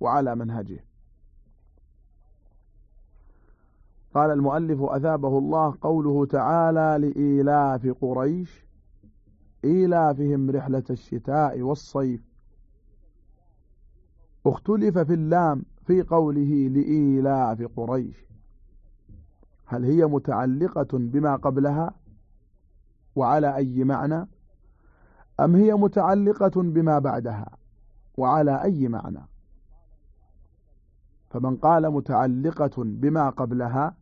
وعلى منهجه. قال المؤلف أثابه الله قوله تعالى لإيلاف قريش إيلافهم رحلة الشتاء والصيف. اختلف في اللام في قوله لإيلاف قريش. هل هي متعلقة بما قبلها؟ وعلى أي معنى؟ أم هي متعلقة بما بعدها؟ وعلى أي معنى؟ فمن قال متعلقة بما قبلها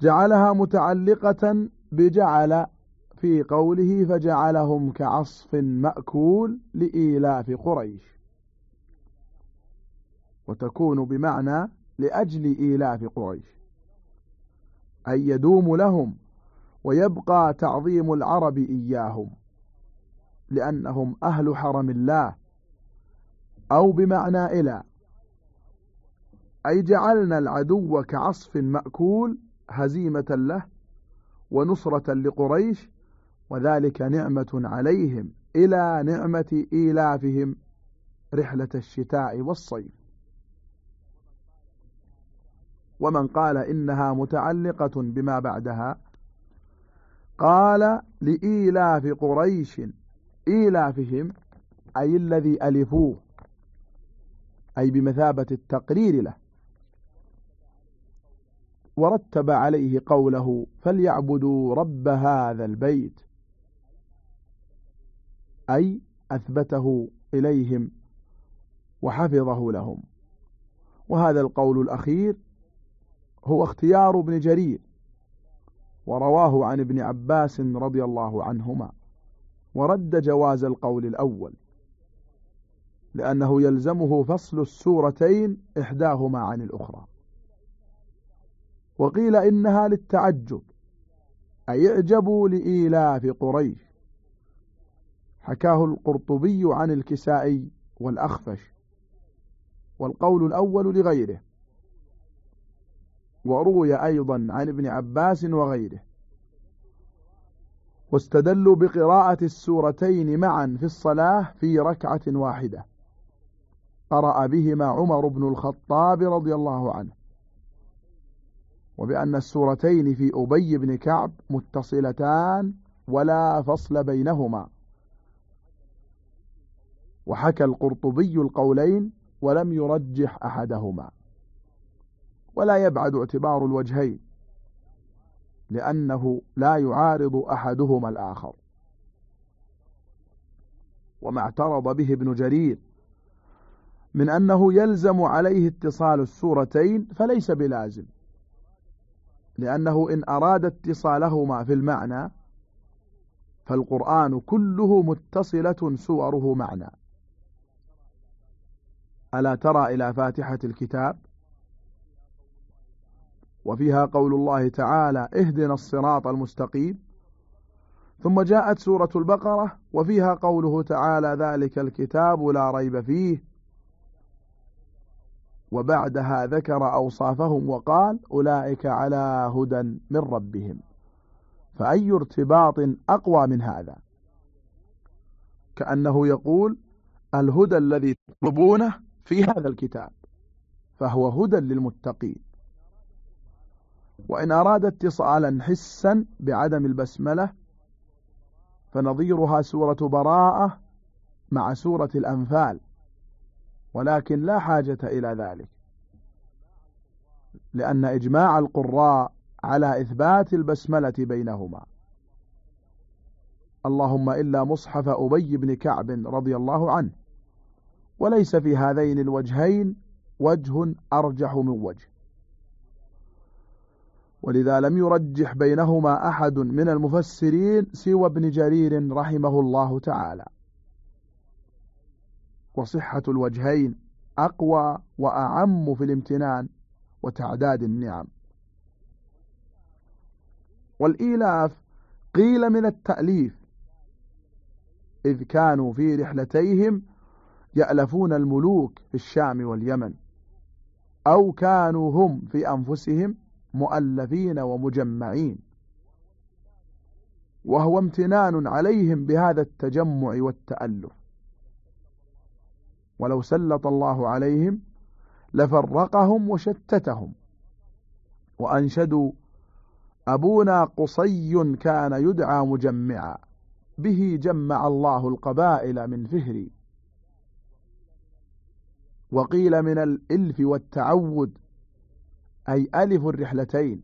جعلها متعلقة بجعل في قوله فجعلهم كعصف مأكول لإيلاف قريش. وتكون بمعنى لأجل إيلاف قريش. أي يدوم لهم ويبقى تعظيم العرب إياهم لأنهم أهل حرم الله أو بمعنى إلى أي جعلنا العدو كعصف مأكول هزيمة له ونصرة لقريش وذلك نعمة عليهم إلى نعمة إيلافهم رحلة الشتاء والصيف. ومن قال إنها متعلقة بما بعدها قال لإيلاف قريش إيلافهم أي الذي ألفوه أي بمثابة التقرير له. ورتب عليه قوله فليعبدوا رب هذا البيت. أي أثبته إليهم وحفظه لهم. وهذا القول الأخير هو اختيار ابن جرير ورواه عن ابن عباس رضي الله عنهما ورد جواز القول الأول لأنه يلزمه فصل السورتين إحداهما عن الأخرى. وقيل إنها للتعجب أي اعجبوا لإيلاف قريش. حكاه القرطبي عن الكسائي والأخفش والقول الأول لغيره. وروي أيضا عن ابن عباس وغيره. واستدلوا بقراءة السورتين معا في الصلاة في ركعة واحدة. قرأ بهما عمر بن الخطاب رضي الله عنه. وبأن السورتين في أبي بن كعب متصلتان ولا فصل بينهما. وحكى القرطبي القولين ولم يرجح أحدهما. ولا يبعد اعتبار الوجهين لأنه لا يعارض أحدهما الآخر. وما اعترض به ابن جرير من أنه يلزم عليه اتصال السورتين فليس بلازم. لأنه إن أراد اتصالهما في المعنى فالقرآن كله متصلة سوره معنى. ألا ترى إلى فاتحة الكتاب؟ وفيها قول الله تعالى اهدنا الصراط المستقيم ثم جاءت سورة البقرة وفيها قوله تعالى ذلك الكتاب لا ريب فيه وبعدها ذكر أوصافهم وقال أولئك على هدى من ربهم. فأي ارتباط أقوى من هذا؟ كأنه يقول الهدى الذي تطلبونه في هذا الكتاب فهو هدى للمتقين. وإن أراد اتصالا حسا بعدم البسملة فنظيرها سورة براءة مع سورة الأنفال. ولكن لا حاجة إلى ذلك. لأن إجماع القراء على إثبات البسملة بينهما. اللهم إلا مصحف أبي بن كعب رضي الله عنه. وليس في هذين الوجهين وجه أرجح من وجه. ولذا لم يرجح بينهما أحد من المفسرين سوى ابن جرير رحمه الله تعالى. وصحة الوجهين أقوى وأعم في الامتنان وتعداد النعم. والإيلاف قيل من التأليف إذ كانوا في رحلتيهم يألفون الملوك في الشام واليمن أو كانوا هم في أنفسهم مؤلفين ومجمعين. وهو امتنان عليهم بهذا التجمع والتألف. ولو سلط الله عليهم لفرقهم وشتتهم. وأنشدوا أبونا قصي كان يدعى مجمعا به جمع الله القبائل من فهري. وقيل من الإلف والتعود أي ألف الرحلتين.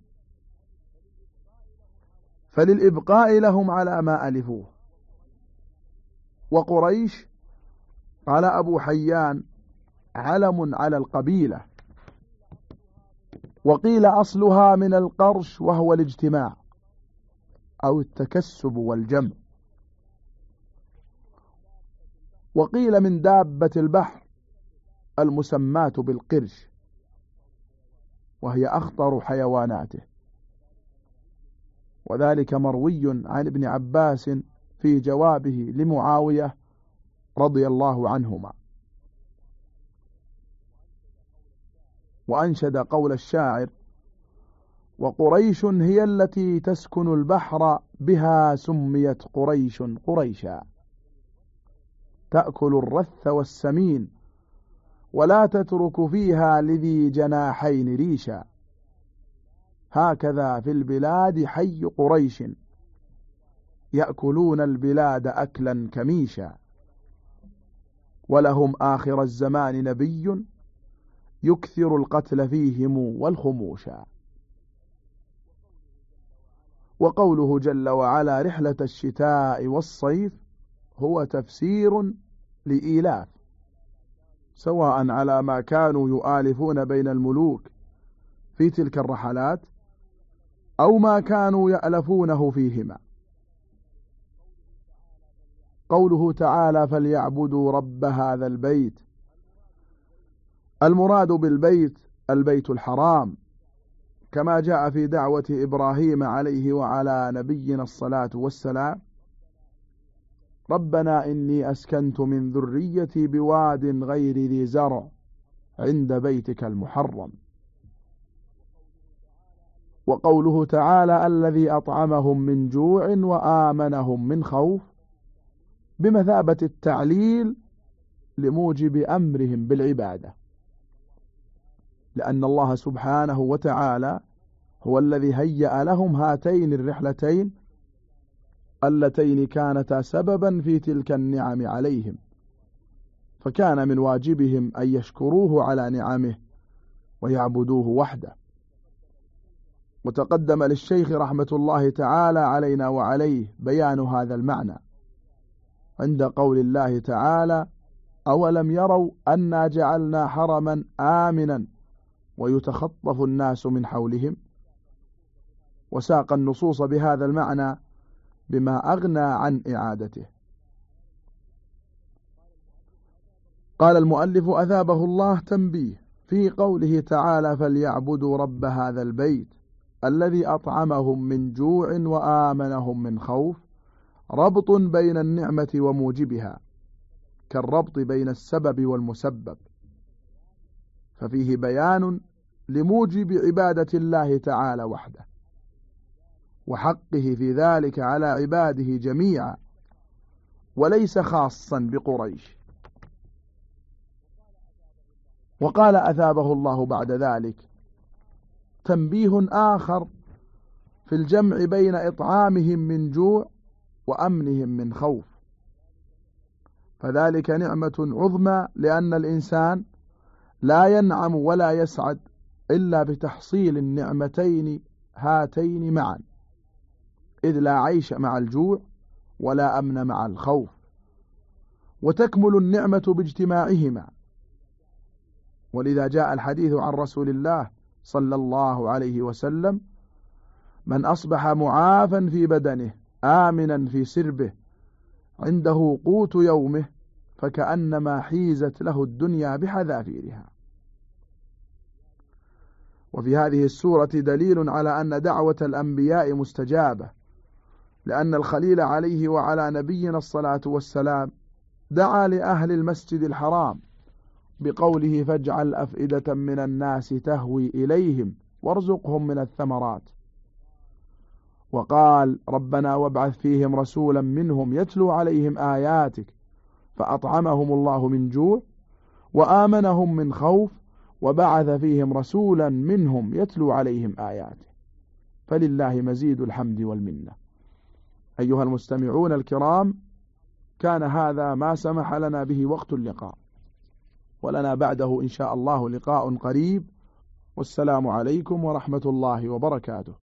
فللإبقاء لهم على ما ألفوه. وقريش قال أبو حيان علم على القبيلة. وقيل أصلها من القرش وهو الاجتماع أو التكسب والجمع. وقيل من دابة البحر المسماة بالقرش وهي أخطر حيواناته. وذلك مروي عن ابن عباس في جوابه لمعاوية رضي الله عنهما. وأنشد قول الشاعر وقريش هي التي تسكن البحر بها سميت قريش قريشا. تأكل الرث والسمين ولا تترك فيها لذي جناحين ريشا. هكذا في البلاد حي قريش يأكلون البلاد أكلا كميشا. ولهم آخر الزمان نبي يكثر القتل فيهم والخموشا وقوله جل وعلا رحلة الشتاء والصيف هو تفسير لإيلاف سواء على ما كانوا يؤالفون بين الملوك في تلك الرحلات أو ما كانوا يألفونه فيهما. قوله تعالى فليعبدوا رب هذا البيت. المراد بالبيت البيت الحرام كما جاء في دعوة إبراهيم عليه وعلى نبينا الصلاة والسلام ربنا إني أسكنت من ذريتي بواد غير ذي زرع عند بيتك المحرم. وقوله تعالى الذي أطعمهم من جوع وآمنهم من خوف بمثابة التعليل لموجب أمرهم بالعبادة. لأن الله سبحانه وتعالى هو الذي هيأ لهم هاتين الرحلتين اللتين كانتا سببا في تلك النعم عليهم. فكان من واجبهم أن يشكروه على نعمه ويعبدوه وحده. وتقدم للشيخ رحمة الله تعالى علينا وعليه بيان هذا المعنى. عند قول الله تعالى أولم يروا أنا جعلنا حرما آمنا ويتخطف الناس من حولهم وساق النصوص بهذا المعنى بما أغنى عن إعادته. قال المؤلف أثابه الله تنبيه في قوله تعالى فليعبدوا رب هذا البيت الذي أطعمهم من جوع وآمنهم من خوف ربط بين النعمة وموجبها كالربط بين السبب والمسبب. ففيه بيان لموجب عبادة الله تعالى وحده وحقه في ذلك على عباده جميعا وليس خاصا بقريش. وقال أثابه الله بعد ذلك تنبيه آخر في الجمع بين إطعامهم من جوع وأمنهم من خوف. فذلك نعمة عظمى لأن الإنسان لا ينعم ولا يسعد إلا بتحصيل النعمتين هاتين معا. إذ لا عيش مع الجوع ولا أمن مع الخوف. وتكمل النعمة باجتماعهما. ولذا جاء الحديث عن رسول الله صلى الله عليه وسلم من أصبح معافا في بدنه آمنا في سربه عنده قوت يومه فكأنما حيزت له الدنيا بحذافيرها. وفي هذه السورة دليل على أن دعوة الأنبياء مستجابة لأن الخليل عليه وعلى نبينا الصلاة والسلام دعا لأهل المسجد الحرام بقوله فاجعل أفئدة من الناس تهوي إليهم وارزقهم من الثمرات وقال ربنا وابعث فيهم رسولا منهم يتلو عليهم آياتك فأطعمهم الله من جوع وآمنهم من خوف وبعث فيهم رسولا منهم يتلو عليهم آياته فلله مزيد الحمد والمنة. أيها المستمعون الكرام كان هذا ما سمح لنا به وقت اللقاء. ولنا بعده إن شاء الله لقاء قريب. والسلام عليكم ورحمة الله وبركاته.